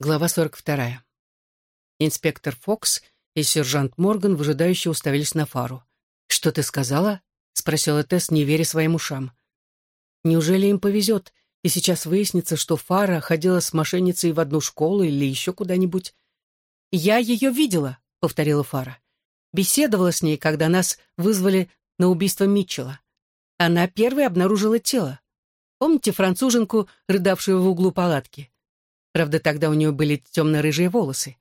Глава 42. Инспектор Фокс и сержант Морган выжидающе уставились на фару. «Что ты сказала?» — спросила Тесс, не веря своим ушам. «Неужели им повезет, и сейчас выяснится, что Фара ходила с мошенницей в одну школу или еще куда-нибудь?» «Я ее видела», — повторила Фара. «Беседовала с ней, когда нас вызвали на убийство Митчелла. Она первой обнаружила тело. Помните француженку, рыдавшую в углу палатки?» Правда, тогда у нее были темно-рыжие волосы.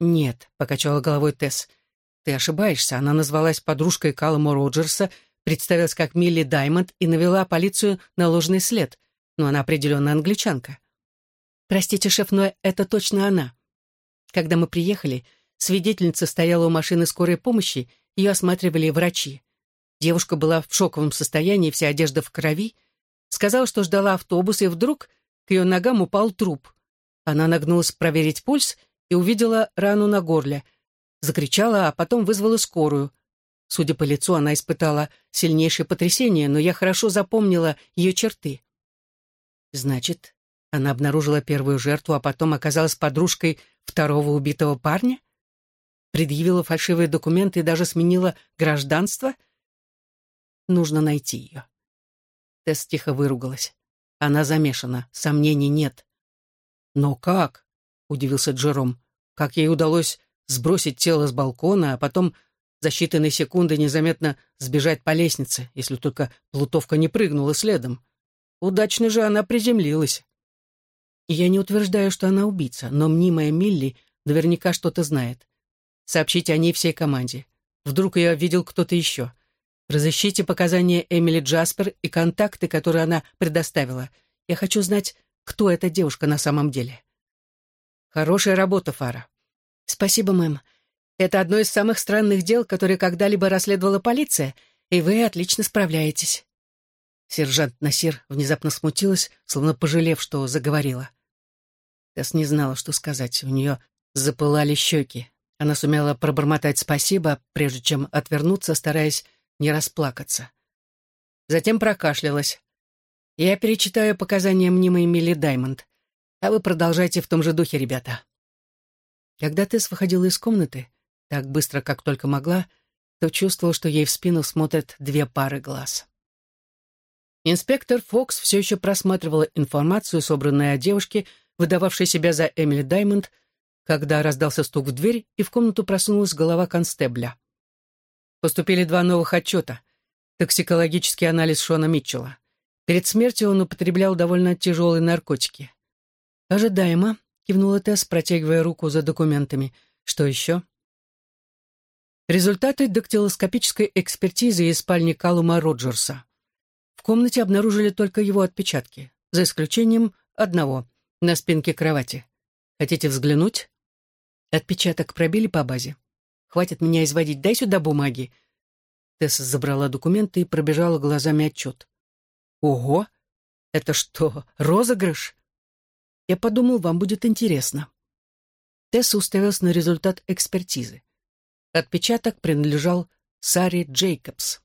«Нет», — покачала головой Тесс, — «ты ошибаешься. Она назвалась подружкой Каллама Роджерса, представилась как Милли Даймонд и навела полицию на ложный след, но она определенно англичанка». «Простите, шеф, но это точно она. Когда мы приехали, свидетельница стояла у машины скорой помощи, ее осматривали врачи. Девушка была в шоковом состоянии, вся одежда в крови, сказала, что ждала автобус, и вдруг к ее ногам упал труп. Она нагнулась проверить пульс и увидела рану на горле. Закричала, а потом вызвала скорую. Судя по лицу, она испытала сильнейшее потрясение, но я хорошо запомнила ее черты. Значит, она обнаружила первую жертву, а потом оказалась подружкой второго убитого парня? Предъявила фальшивые документы и даже сменила гражданство? Нужно найти ее. Тесс тихо выругалась. Она замешана, сомнений нет. «Но как?» — удивился Джером. «Как ей удалось сбросить тело с балкона, а потом за считанные секунды незаметно сбежать по лестнице, если только плутовка не прыгнула следом? Удачно же она приземлилась». «Я не утверждаю, что она убийца, но мнимая Милли наверняка что-то знает. Сообщите о ней всей команде. Вдруг ее видел кто-то еще. Разыщите показания Эмили Джаспер и контакты, которые она предоставила. Я хочу знать, кто эта девушка на самом деле. Хорошая работа, Фара. Спасибо, мэм. Это одно из самых странных дел, которые когда-либо расследовала полиция, и вы отлично справляетесь. Сержант Насир внезапно смутилась, словно пожалев, что заговорила. Тесс не знала, что сказать. У нее запылали щеки. Она сумела пробормотать спасибо, прежде чем отвернуться, стараясь не расплакаться. Затем прокашлялась. «Я перечитаю показания мнимой Милли Даймонд, а вы продолжайте в том же духе, ребята». Когда Тесс выходила из комнаты, так быстро, как только могла, то чувствовал, что ей в спину смотрят две пары глаз. Инспектор Фокс все еще просматривала информацию, собранную о девушке, выдававшей себя за Эмили Даймонд, когда раздался стук в дверь, и в комнату просунулась голова констебля. Поступили два новых отчета. Токсикологический анализ Шона Митчелла. Перед смертью он употреблял довольно тяжелые наркотики. «Ожидаемо», — кивнула Тесс, протягивая руку за документами. «Что еще?» Результаты дактилоскопической экспертизы из спальни Калума Роджерса. В комнате обнаружили только его отпечатки, за исключением одного, на спинке кровати. Хотите взглянуть? Отпечаток пробили по базе. Хватит меня изводить, дай сюда бумаги». Тесса забрала документы и пробежала глазами отчет. «Ого! Это что, розыгрыш?» «Я подумал, вам будет интересно». Тесса уставилась на результат экспертизы. Отпечаток принадлежал Саре Джейкобс.